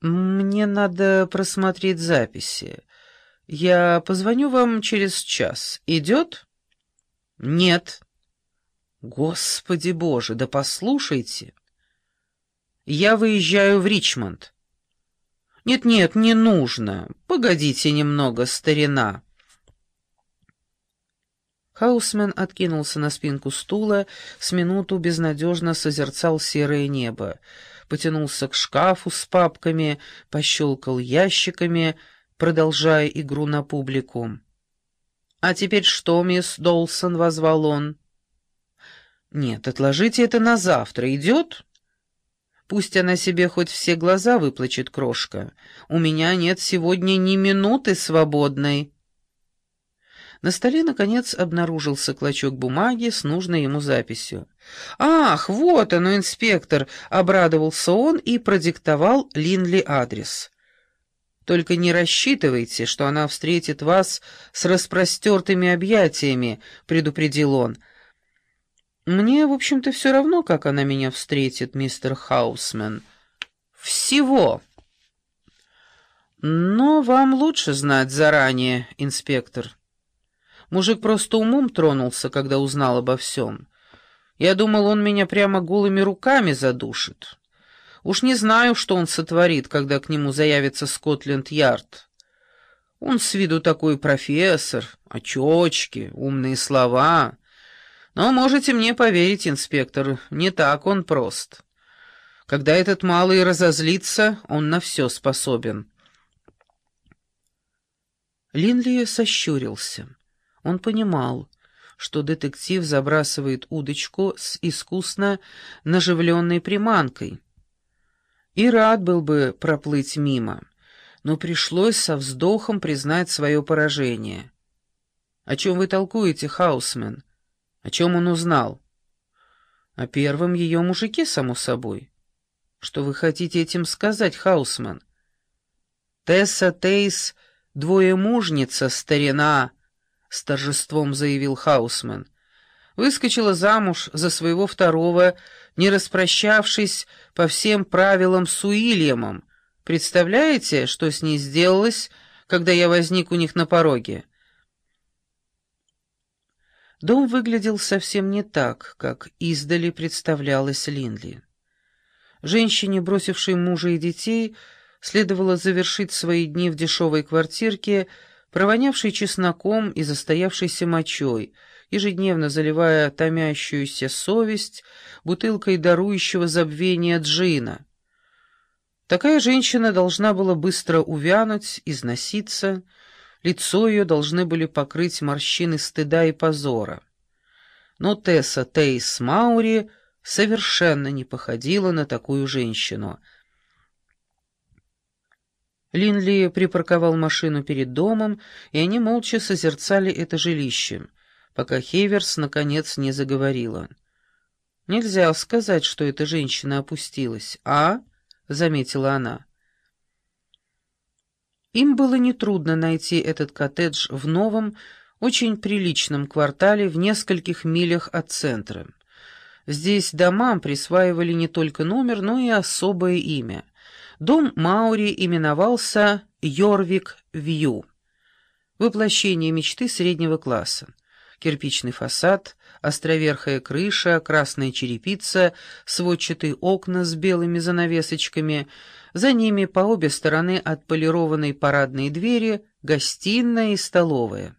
«Мне надо просмотреть записи. Я позвоню вам через час. Идет?» «Нет». «Господи боже, да послушайте!» «Я выезжаю в Ричмонд». «Нет-нет, не нужно. Погодите немного, старина». Хаусмен откинулся на спинку стула, с минуту безнадежно созерцал серое небо, потянулся к шкафу с папками, пощелкал ящиками, продолжая игру на публику. «А теперь что, мисс Долсон?» — возвал он. «Нет, отложите это на завтра. Идет?» «Пусть она себе хоть все глаза выплачет, крошка. У меня нет сегодня ни минуты свободной». На столе, наконец, обнаружился клочок бумаги с нужной ему записью. «Ах, вот оно, инспектор!» — обрадовался он и продиктовал Линли адрес. «Только не рассчитывайте, что она встретит вас с распростертыми объятиями», — предупредил он. «Мне, в общем-то, все равно, как она меня встретит, мистер Хаусмен. Всего!» «Но вам лучше знать заранее, инспектор». Мужик просто умом тронулся, когда узнал обо всем. Я думал, он меня прямо голыми руками задушит. Уж не знаю, что он сотворит, когда к нему заявится Скотленд-Ярд. Он с виду такой профессор, очечки, умные слова. Но можете мне поверить, инспектор, не так он прост. Когда этот малый разозлится, он на все способен. Линли сощурился. Он понимал, что детектив забрасывает удочку с искусно наживленной приманкой. И рад был бы проплыть мимо, но пришлось со вздохом признать свое поражение. «О чем вы толкуете, Хаусмен? О чем он узнал?» «О первом ее мужике, само собой». «Что вы хотите этим сказать, Хаусмен?» «Тесса Тейс — двоемужница, старина!» — с торжеством заявил Хаусман. Выскочила замуж за своего второго, не распрощавшись по всем правилам с Уильямом. Представляете, что с ней сделалось, когда я возник у них на пороге? Дом выглядел совсем не так, как издали представлялось Линли. Женщине, бросившей мужа и детей, следовало завершить свои дни в дешевой квартирке, провонявший чесноком и застоявшейся мочой, ежедневно заливая томящуюся совесть бутылкой дарующего забвения джина. Такая женщина должна была быстро увянуть, износиться, лицо ее должны были покрыть морщины стыда и позора. Но Тесса Тейс Маури совершенно не походила на такую женщину — Линли припарковал машину перед домом, и они молча созерцали это жилище, пока Хейверс наконец не заговорила. «Нельзя сказать, что эта женщина опустилась, а?» — заметила она. Им было нетрудно найти этот коттедж в новом, очень приличном квартале в нескольких милях от центра. Здесь домам присваивали не только номер, но и особое имя. Дом Маури именовался Йорвик-Вью, воплощение мечты среднего класса. Кирпичный фасад, островерхая крыша, красная черепица, сводчатые окна с белыми занавесочками, за ними по обе стороны от полированной парадной двери гостиная и столовая.